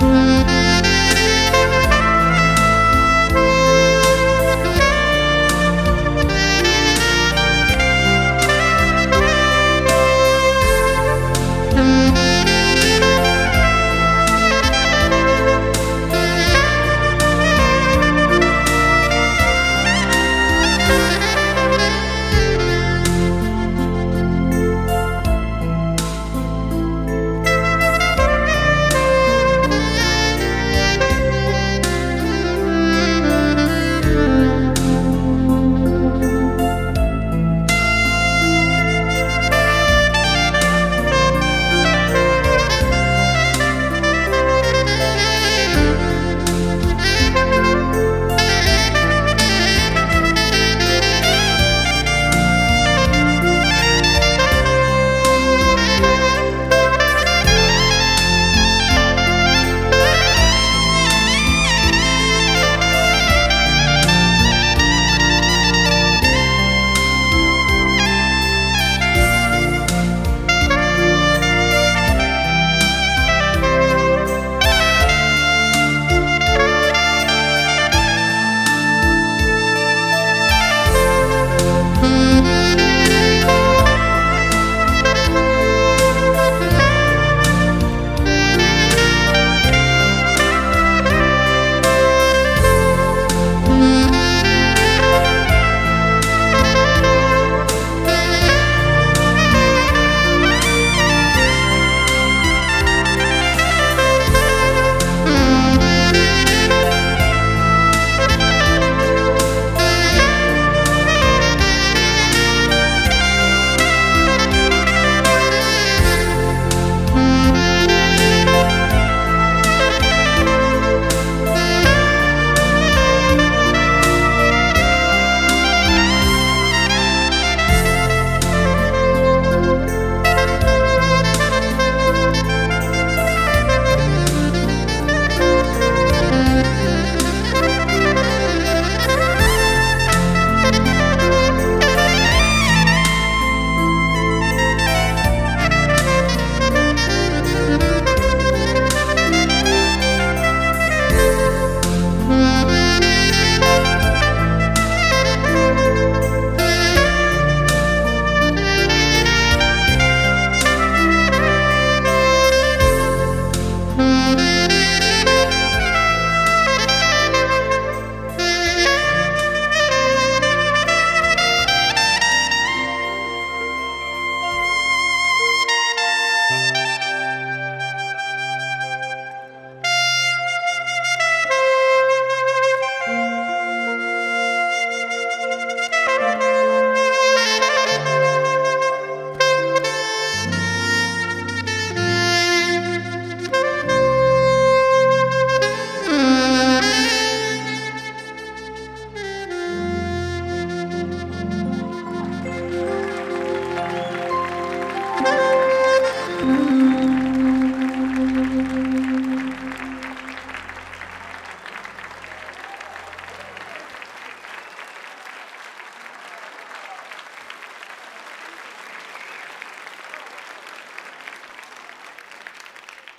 Mm-hmm.